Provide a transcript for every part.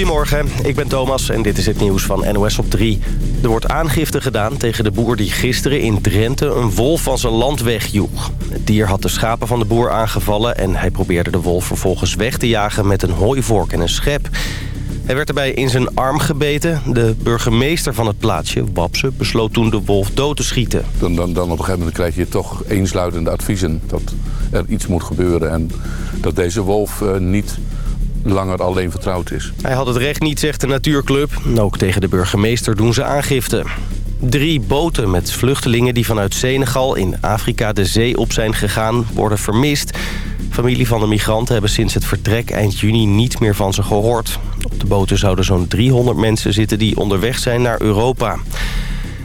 Goedemorgen, ik ben Thomas en dit is het nieuws van NOS op 3. Er wordt aangifte gedaan tegen de boer die gisteren in Drenthe een wolf van zijn land wegjoeg. Het dier had de schapen van de boer aangevallen en hij probeerde de wolf vervolgens weg te jagen met een hooivork en een schep. Hij werd erbij in zijn arm gebeten. De burgemeester van het plaatsje, Wapse, besloot toen de wolf dood te schieten. Dan, dan, dan op een gegeven moment krijg je toch eensluidende adviezen dat er iets moet gebeuren. En dat deze wolf uh, niet langer alleen vertrouwd is. Hij had het recht niet, zegt de natuurclub. Ook tegen de burgemeester doen ze aangifte. Drie boten met vluchtelingen die vanuit Senegal in Afrika de zee op zijn gegaan worden vermist. Familie van de migranten hebben sinds het vertrek eind juni niet meer van ze gehoord. Op de boten zouden zo'n 300 mensen zitten die onderweg zijn naar Europa.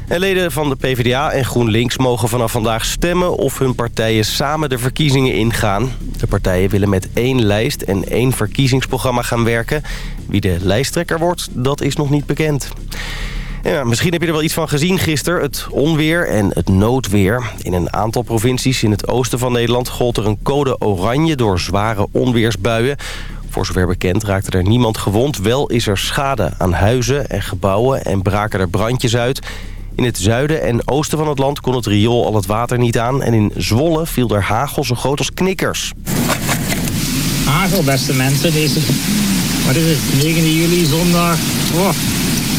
En leden van de PvdA en GroenLinks mogen vanaf vandaag stemmen... of hun partijen samen de verkiezingen ingaan. De partijen willen met één lijst en één verkiezingsprogramma gaan werken. Wie de lijsttrekker wordt, dat is nog niet bekend. Ja, misschien heb je er wel iets van gezien gisteren. Het onweer en het noodweer. In een aantal provincies in het oosten van Nederland... gold er een code oranje door zware onweersbuien. Voor zover bekend raakte er niemand gewond. Wel is er schade aan huizen en gebouwen en braken er brandjes uit... In het zuiden en oosten van het land kon het riool al het water niet aan... en in Zwolle viel er hagel zo groot als knikkers. Hagel, beste mensen. Deze, wat is het, 9 juli, zondag. Oh,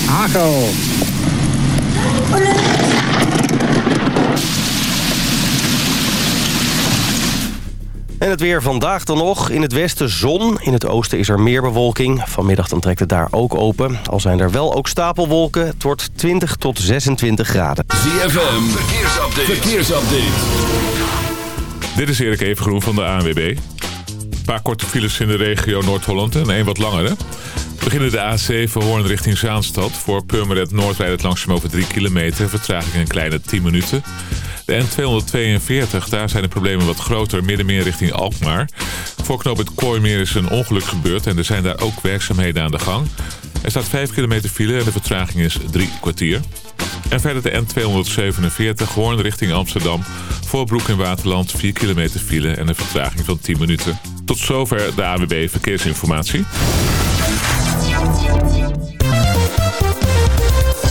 hagel. En het weer vandaag dan nog. In het westen zon. In het oosten is er meer bewolking. Vanmiddag dan trekt het daar ook open. Al zijn er wel ook stapelwolken. Het wordt 20 tot 26 graden. ZFM, verkeersupdate. verkeersupdate. Dit is Erik Evengroen van de ANWB. Een paar korte files in de regio Noord-Holland en één wat langere. We beginnen de A7 Hoorn richting Zaanstad. Voor Purmerend Noord rijdt het langzaam over 3 kilometer. Vertraging een kleine 10 minuten. De N242, daar zijn de problemen wat groter, midden meer richting Alkmaar. Voor knoop het Kooimeer is een ongeluk gebeurd en er zijn daar ook werkzaamheden aan de gang. Er staat 5 kilometer file en de vertraging is 3 kwartier. En verder de N247 Hoorn richting Amsterdam. Voor Broek in Waterland 4 kilometer file en een vertraging van 10 minuten. Tot zover de AWB Verkeersinformatie.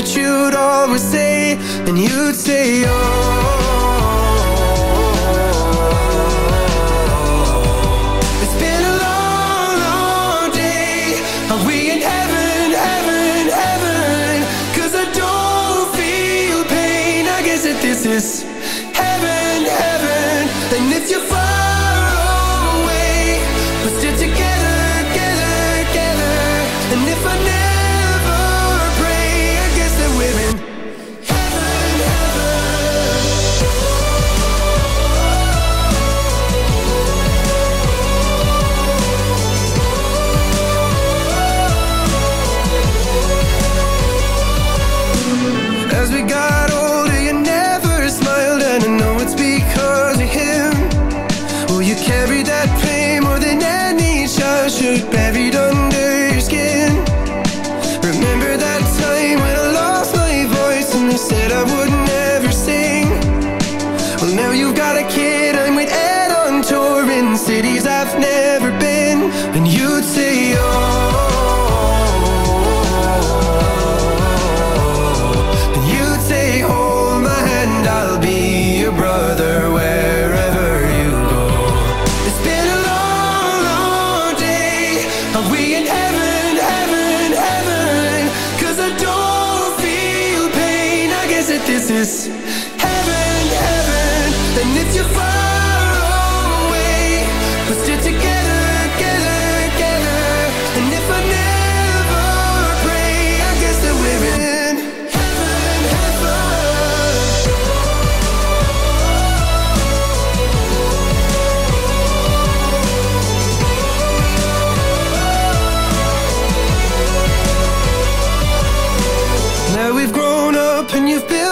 that you'd always say And you'd say, oh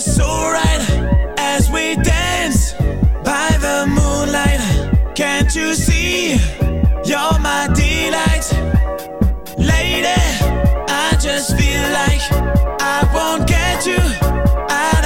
so right as we dance by the moonlight. Can't you see? You're my delight, lady. I just feel like I won't get you. I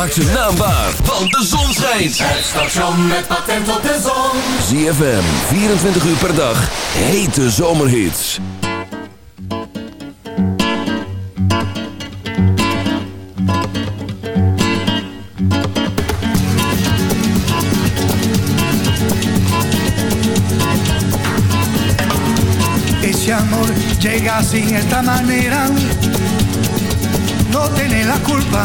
Maak ze naambaar, want de zon schijnt. Het station met patent op de zon. ZFM, 24 uur per dag, hete zomerhits. Ese amor llega así, esta manera, no tiene la culpa.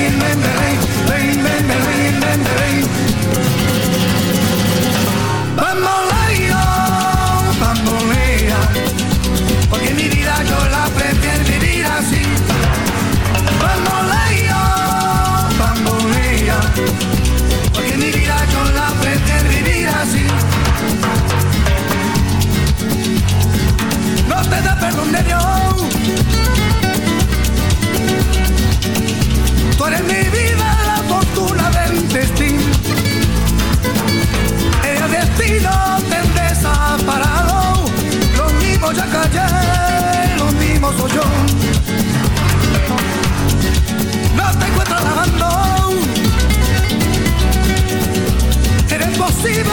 Mismo soy yo. No te encuentro lavando. Eres posible,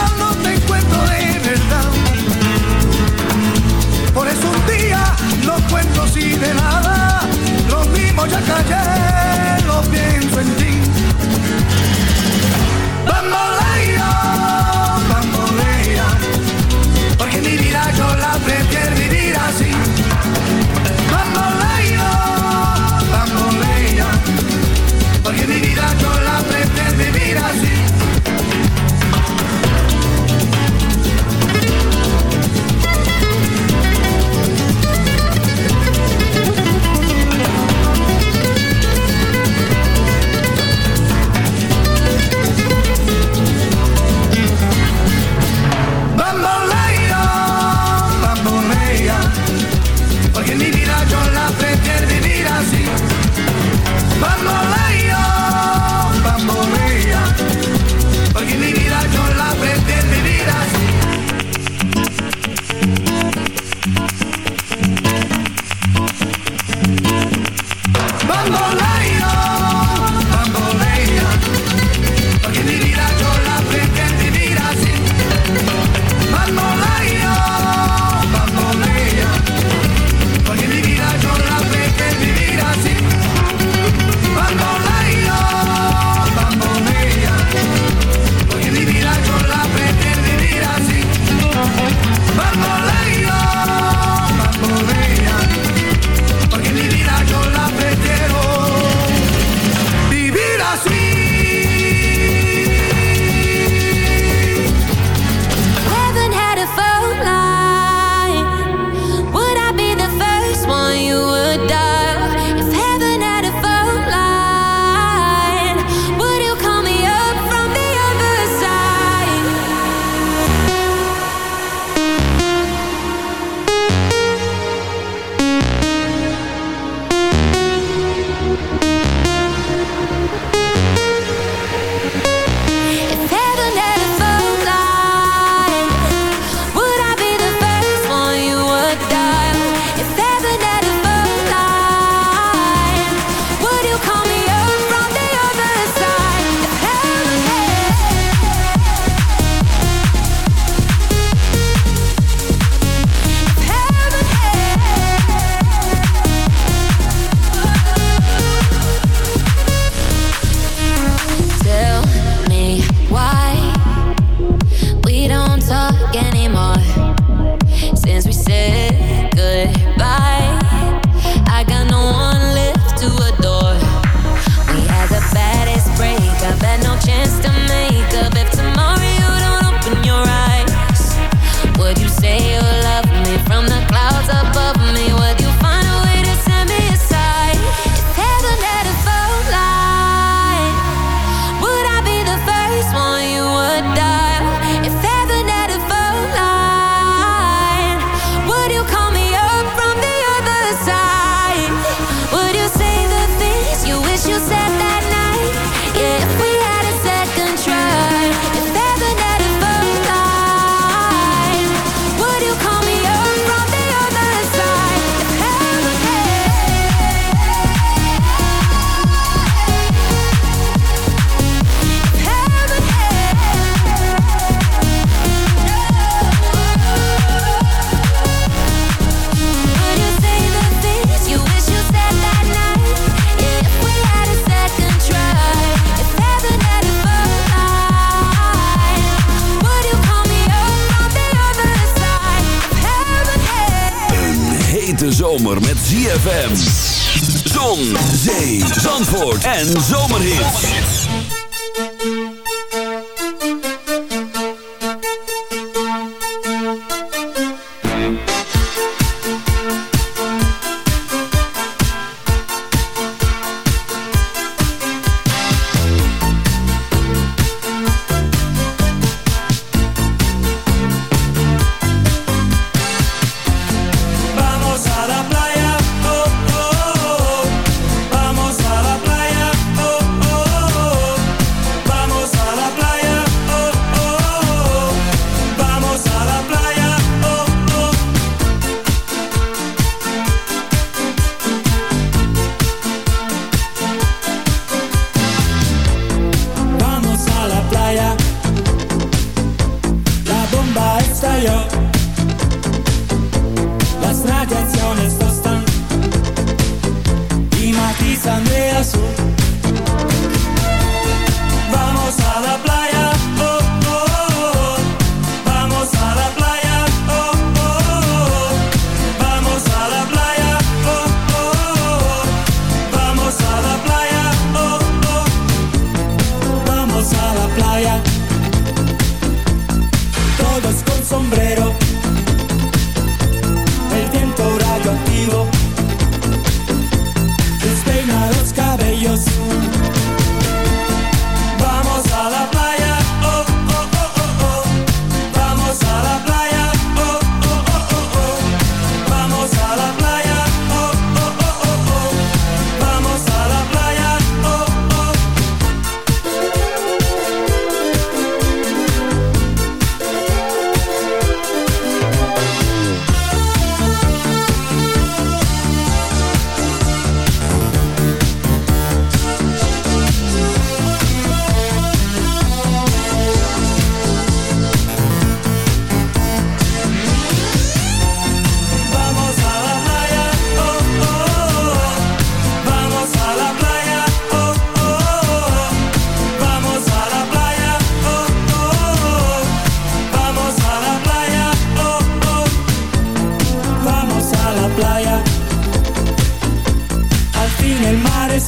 en zomerhits.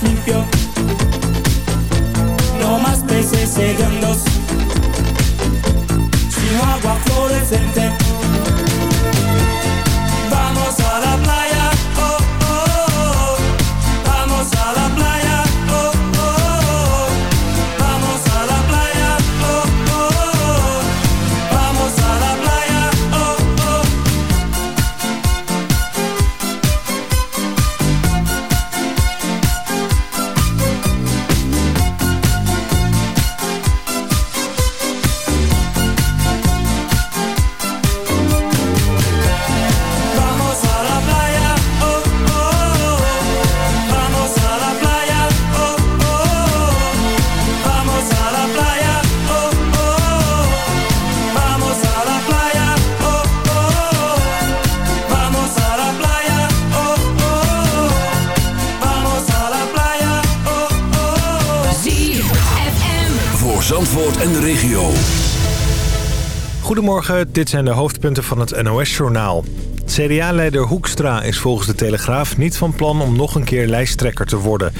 sniff you. Dit zijn de hoofdpunten van het NOS-journaal. CDA-leider Hoekstra is volgens de Telegraaf niet van plan om nog een keer lijsttrekker te worden.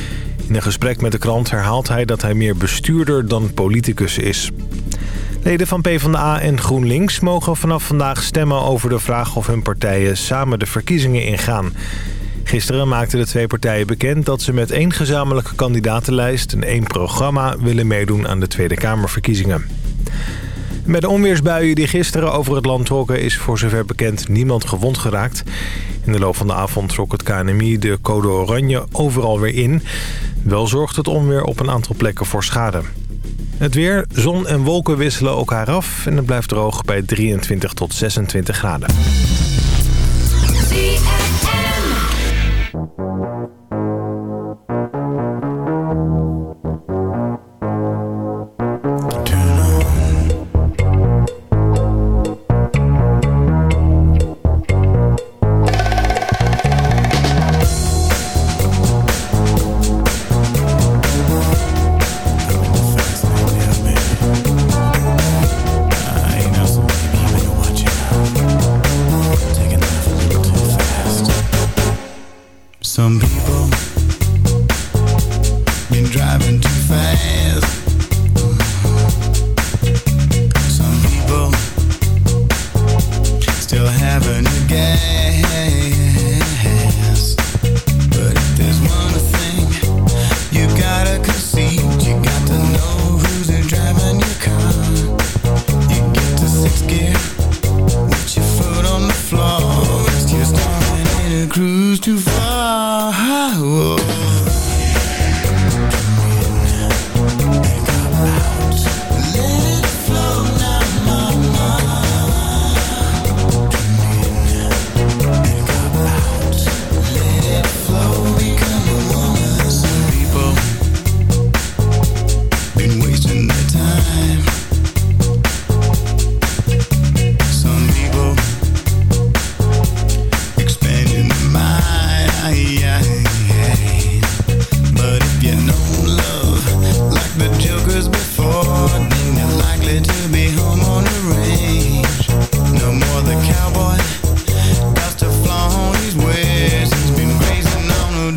In een gesprek met de krant herhaalt hij dat hij meer bestuurder dan politicus is. Leden van PvdA en GroenLinks mogen vanaf vandaag stemmen over de vraag of hun partijen samen de verkiezingen ingaan. Gisteren maakten de twee partijen bekend dat ze met één gezamenlijke kandidatenlijst en één programma willen meedoen aan de Tweede Kamerverkiezingen. Bij de onweersbuien die gisteren over het land trokken... is voor zover bekend niemand gewond geraakt. In de loop van de avond trok het KNMI de code oranje overal weer in. Wel zorgt het onweer op een aantal plekken voor schade. Het weer, zon en wolken wisselen elkaar af... en het blijft droog bij 23 tot 26 graden.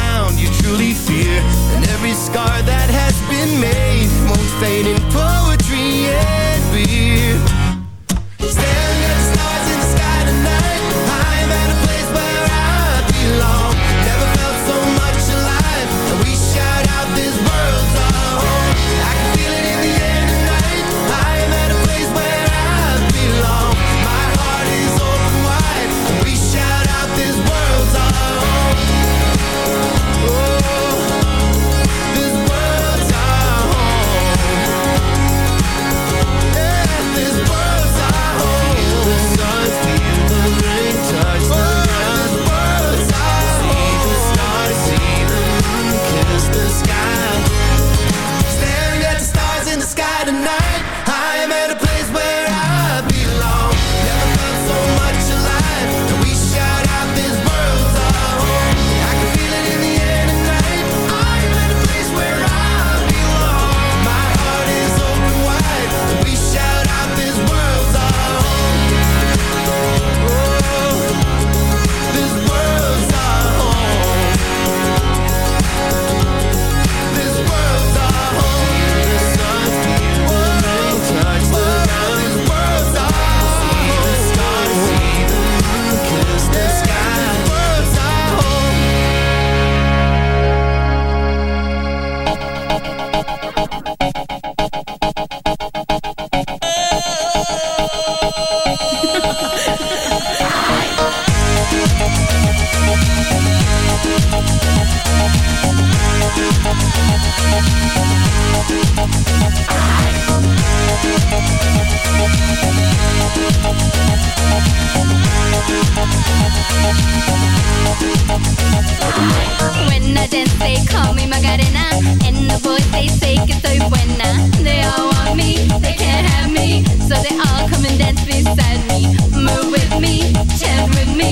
Sound you truly fear. And every scar that has been made won't fade in poetry and beer. Staring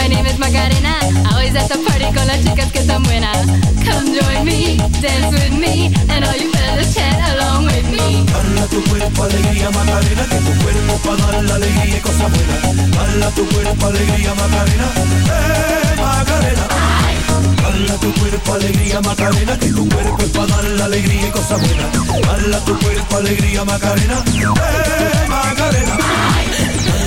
My name is Macarena. Always at the party con las chicas que están buenas Come join me, dance with me And all you fellas chat along with me. Hala tu cuerpo, alegría, Macarena, que tu cuerpo es para dar la alegría y cosas buenas. Hala tu cuerpo, alegría, Macarena, eh, Macarena.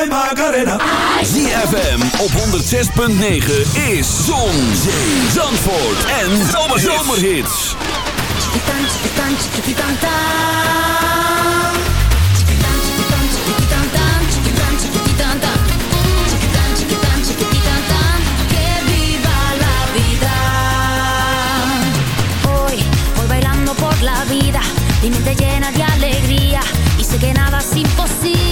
jij Macarena. ZFM op 106.9 is Zon, Zee, Zandvoort en Zomerhits. Por la vida, mi mente llena de alegría y sé que nada es imposible.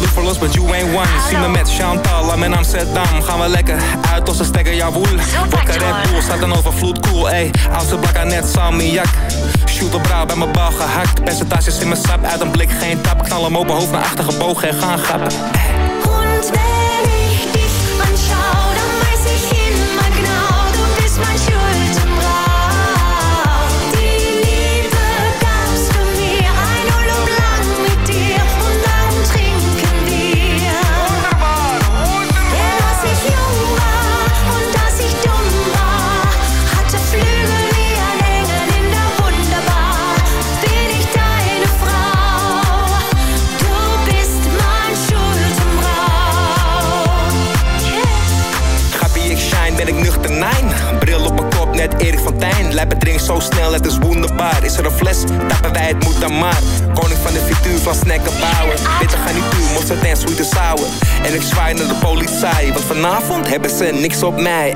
loop voor los, but you ain't one. Zien me met Chantal, I'm in Amsterdam. Gaan we lekker uit als een stekker, jawoel. Wakker Red Bull, staat een overvloed, cool. Ey, oudste ze bakken net salmiak. Shoot op brouw bij mijn bal gehakt. Percentages in mijn sap, uit een blik geen tap. knallen hem hoofd naar achter gebogen en gaan grappen. Zo snel, het is wonderbaar. Is er een fles, tappen wij het moet dan maar. Koning van de frituur van snacken bouwen. Witte garnituur, mosterd en sweet and sour. En ik zwaai naar de politie, want vanavond hebben ze niks op mij.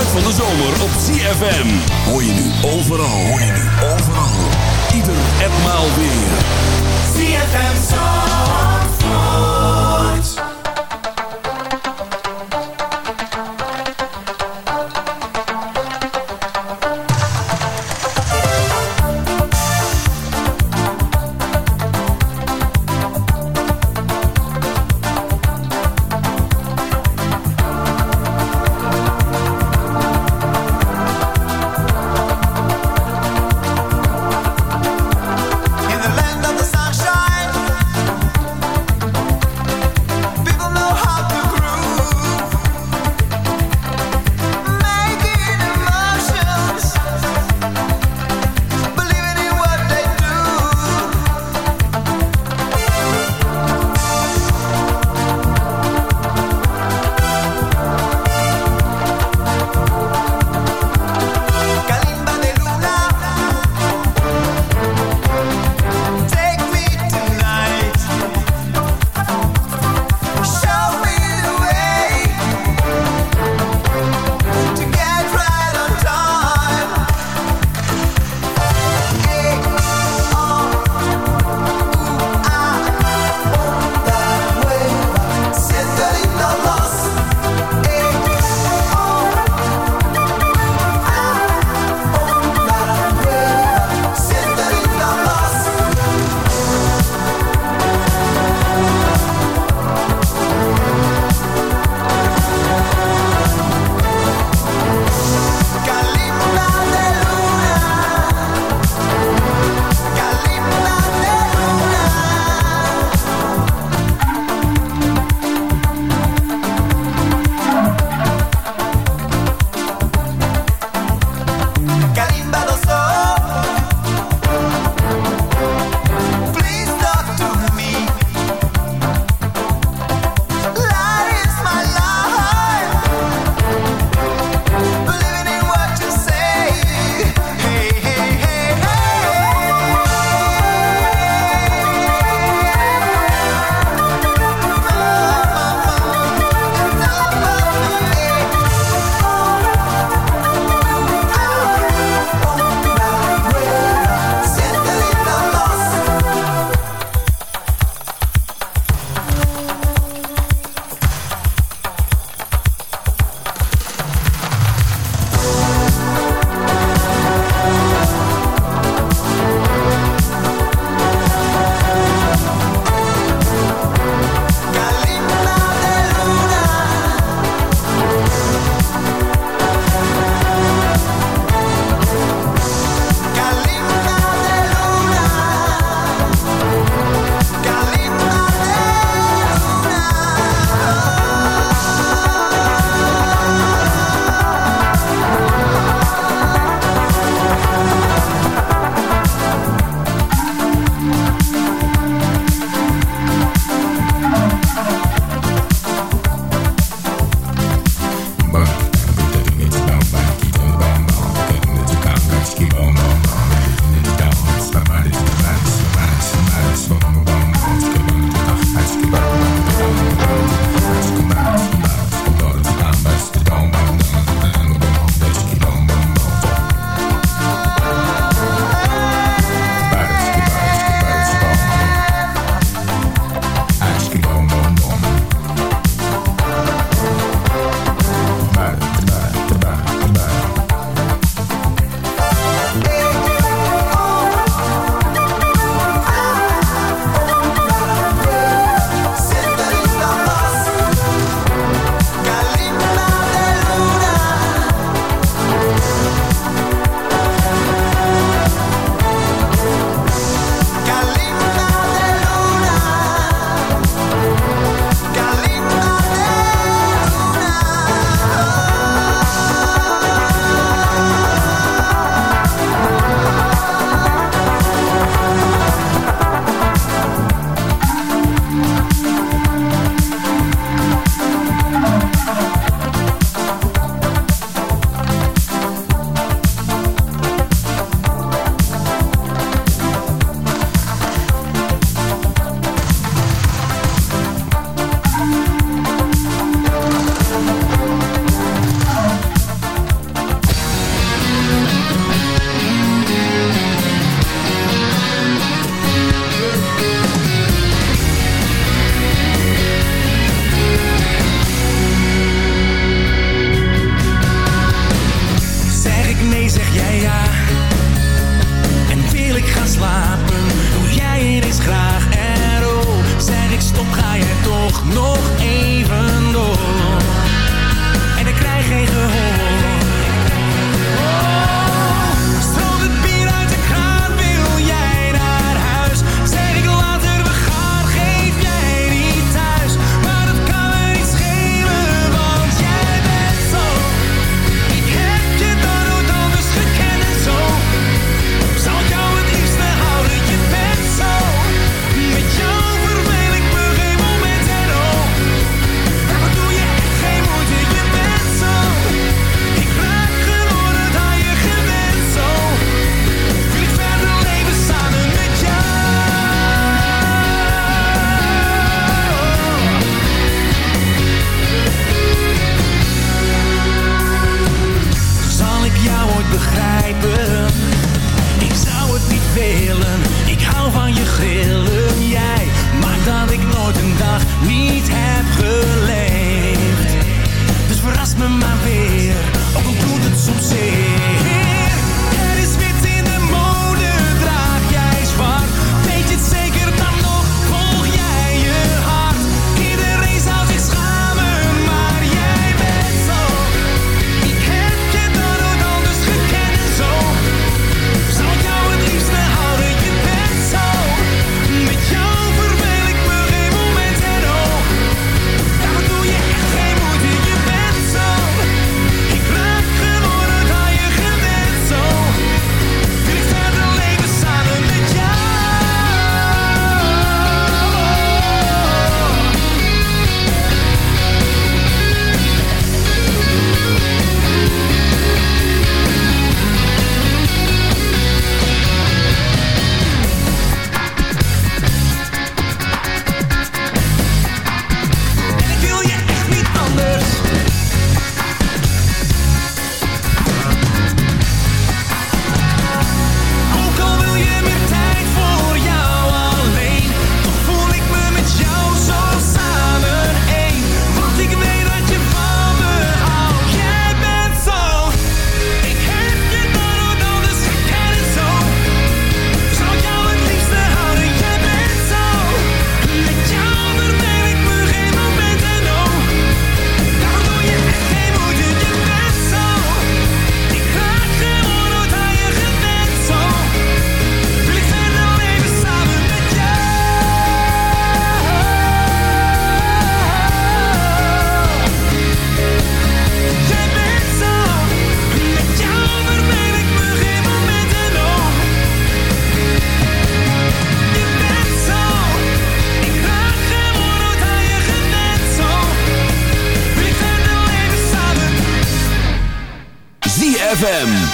Geluid van de zomer op ZFM. Hoor je nu overal. Hoor je nu overal. Ieder en maal weer. ZFM Zandvoort.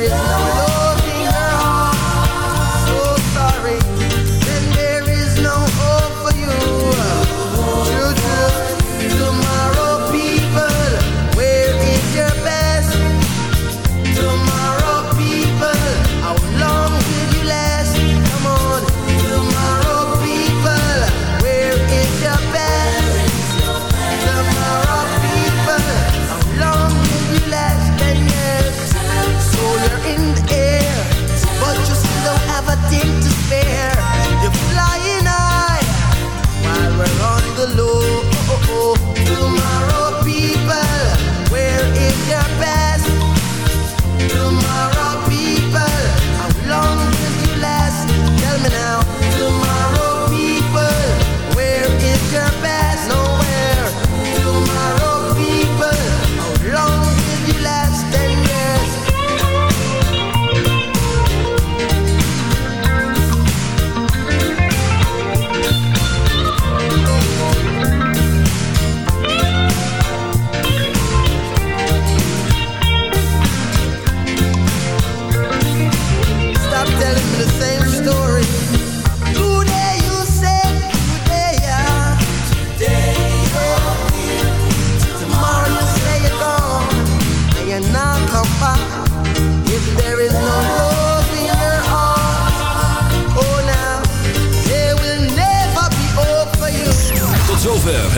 every